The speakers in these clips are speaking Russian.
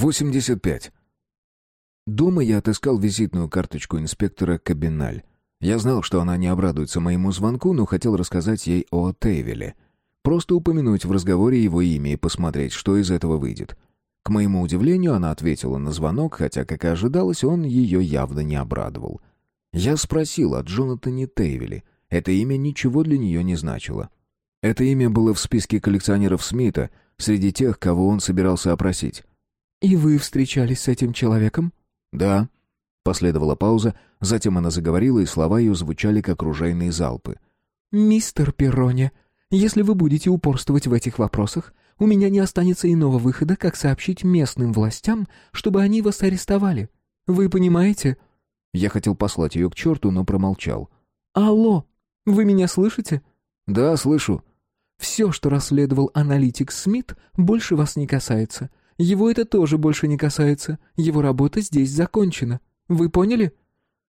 85. Дома я отыскал визитную карточку инспектора Кабиналь. Я знал, что она не обрадуется моему звонку, но хотел рассказать ей о Тейвеле. Просто упомянуть в разговоре его имя и посмотреть, что из этого выйдет. К моему удивлению, она ответила на звонок, хотя, как и ожидалось, он ее явно не обрадовал. Я спросил о Джонатане Тейвеле. Это имя ничего для нее не значило. Это имя было в списке коллекционеров Смита, среди тех, кого он собирался опросить. «И вы встречались с этим человеком?» «Да». Последовала пауза, затем она заговорила, и слова ее звучали, как ружейные залпы. «Мистер Перроне, если вы будете упорствовать в этих вопросах, у меня не останется иного выхода, как сообщить местным властям, чтобы они вас арестовали. Вы понимаете?» Я хотел послать ее к черту, но промолчал. «Алло, вы меня слышите?» «Да, слышу». «Все, что расследовал аналитик Смит, больше вас не касается. Его это тоже больше не касается. Его работа здесь закончена. Вы поняли?»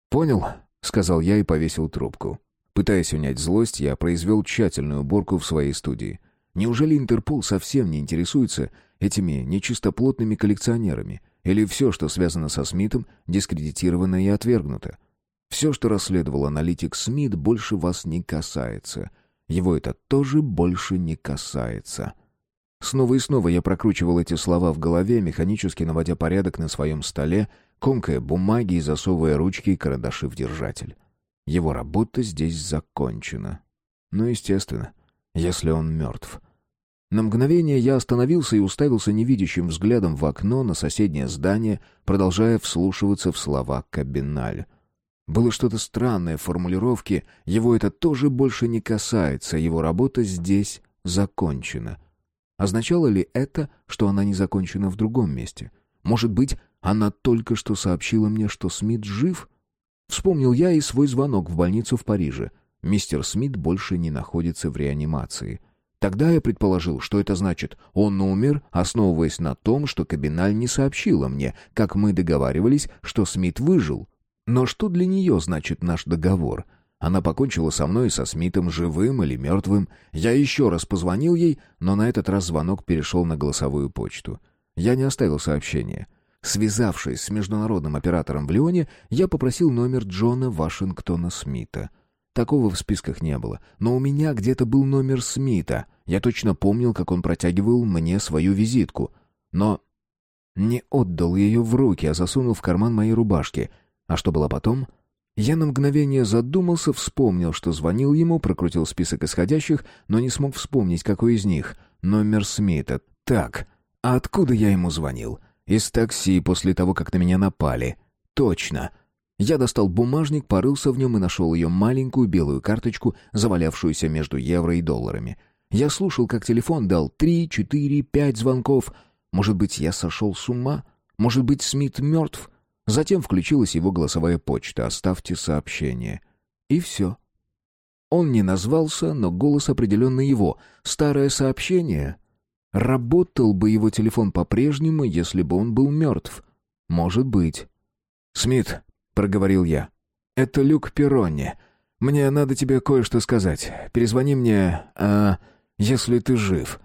«Понял», — сказал я и повесил трубку. Пытаясь унять злость, я произвел тщательную уборку в своей студии. Неужели Интерпол совсем не интересуется этими нечистоплотными коллекционерами? Или все, что связано со Смитом, дискредитировано и отвергнуто? Все, что расследовал аналитик Смит, больше вас не касается. Его это тоже больше не касается. Снова и снова я прокручивал эти слова в голове, механически наводя порядок на своем столе, комкая бумаги и засовывая ручки и карандаши в держатель. Его работа здесь закончена. Ну, естественно, если он мертв. На мгновение я остановился и уставился невидящим взглядом в окно на соседнее здание, продолжая вслушиваться в слова Кабиналь. Было что-то странное в формулировке, его это тоже больше не касается, его работа здесь закончена — Означало ли это, что она не закончена в другом месте? Может быть, она только что сообщила мне, что Смит жив? Вспомнил я и свой звонок в больницу в Париже. Мистер Смит больше не находится в реанимации. Тогда я предположил, что это значит, он умер, основываясь на том, что Кабиналь не сообщила мне, как мы договаривались, что Смит выжил. Но что для нее значит наш договор — она покончила со мной и со Смитом, живым или мертвым. Я еще раз позвонил ей, но на этот раз звонок перешел на голосовую почту. Я не оставил сообщения. Связавшись с международным оператором в Лионе, я попросил номер Джона Вашингтона Смита. Такого в списках не было, но у меня где-то был номер Смита. Я точно помнил, как он протягивал мне свою визитку. Но не отдал ее в руки, а засунул в карман моей рубашки. А что было потом, я на мгновение задумался, вспомнил, что звонил ему, прокрутил список исходящих, но не смог вспомнить, какой из них. Номер Смита. Так, а откуда я ему звонил? Из такси после того, как на меня напали. Точно. Я достал бумажник, порылся в нем и нашел ее маленькую белую карточку, завалявшуюся между евро и долларами. Я слушал, как телефон дал три, четыре, пять звонков. Может быть, я сошел с ума? Может быть, Смит мертв? Затем включилась его голосовая почта «Оставьте сообщение». И все. Он не назвался, но голос определенно его. Старое сообщение. Работал бы его телефон по-прежнему, если бы он был мертв. Может быть. «Смит», — проговорил я, — «это Люк Перронни. Мне надо тебе кое-что сказать. Перезвони мне, а, если ты жив».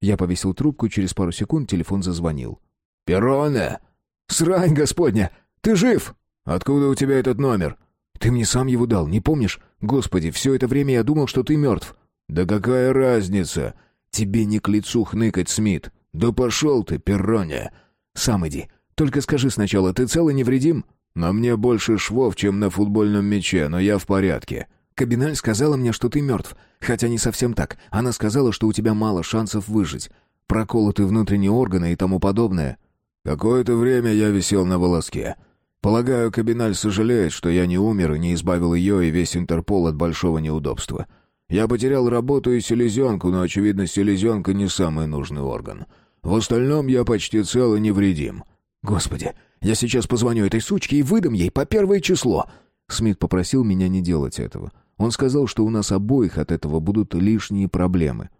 Я повесил трубку, через пару секунд телефон зазвонил. «Перроне!» «Срань, господня! Ты жив?» «Откуда у тебя этот номер?» «Ты мне сам его дал, не помнишь? Господи, все это время я думал, что ты мертв». «Да какая разница? Тебе не к лицу хныкать, Смит. Да пошел ты, перроня!» «Сам иди. Только скажи сначала, ты цел и невредим?» «На мне больше швов, чем на футбольном мяче, но я в порядке». «Кабиналь сказала мне, что ты мертв. Хотя не совсем так. Она сказала, что у тебя мало шансов выжить. Проколоты внутренние органы и тому подобное». Какое-то время я висел на волоске. Полагаю, Кабиналь сожалеет, что я не умер и не избавил ее и весь Интерпол от большого неудобства. Я потерял работу и селезенку, но, очевидно, селезенка не самый нужный орган. В остальном я почти цел и невредим. Господи, я сейчас позвоню этой сучке и выдам ей по первое число. Смит попросил меня не делать этого. Он сказал, что у нас обоих от этого будут лишние проблемы.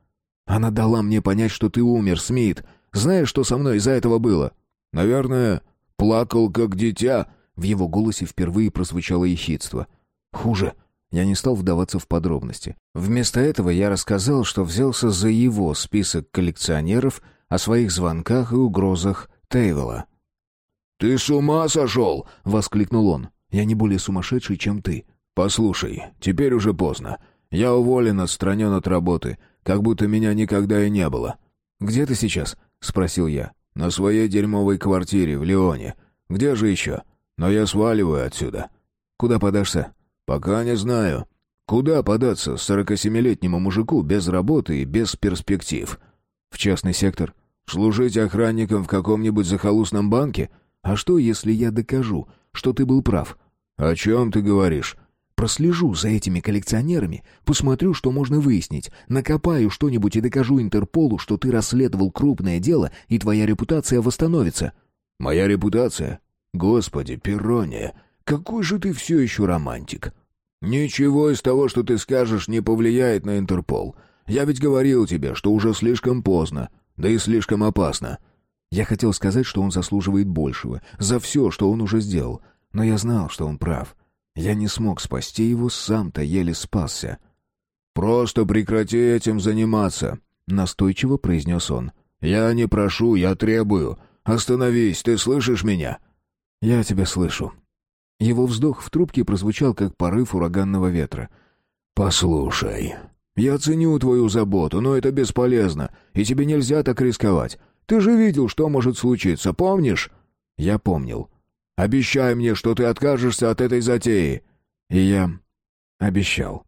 Она дала мне понять, что ты умер, Смит. Знаешь, что со мной из-за этого было? Наверное, плакал как дитя. В его голосе впервые прозвучало ехидство. Хуже. Я не стал вдаваться в подробности. Вместо этого я рассказал, что взялся за его список коллекционеров, о своих звонках и угрозах Тейвела. «Ты с ума сошел?» — воскликнул он. «Я не более сумасшедший, чем ты». «Послушай, теперь уже поздно. Я уволен, отстранен от работы, как будто меня никогда и не было». «Где ты сейчас?» — спросил я. «На своей дерьмовой квартире в Лионе. Где же еще? Но я сваливаю отсюда». «Куда подашься?» «Пока не знаю. Куда податься сорокасемилетнему мужику без работы и без перспектив?» «В частный сектор». «Служить охранником в каком-нибудь захолустном банке? А что, если я докажу, что ты был прав?» «О чем ты говоришь?» Прослежу за этими коллекционерами, посмотрю, что можно выяснить, накопаю что-нибудь и докажу Интерполу, что ты расследовал крупное дело, и твоя репутация восстановится». «Моя репутация? Господи, Перрония, какой же ты все еще романтик!» «Ничего из того, что ты скажешь, не повлияет на Интерпол. Я ведь говорил тебе, что уже слишком поздно, да и слишком опасно». Я хотел сказать, что он заслуживает большего, за все, что он уже сделал, но я знал, что он прав. Я не смог спасти его, сам-то еле спасся. «Просто прекрати этим заниматься», — настойчиво произнес он. «Я не прошу, я требую. Остановись, ты слышишь меня?» «Я тебя слышу». Его вздох в трубке прозвучал, как порыв ураганного ветра. «Послушай, я ценю твою заботу, но это бесполезно, и тебе нельзя так рисковать. Ты же видел, что может случиться, помнишь?» «Я помнил». Обещай мне, что ты откажешься от этой затеи». И я обещал.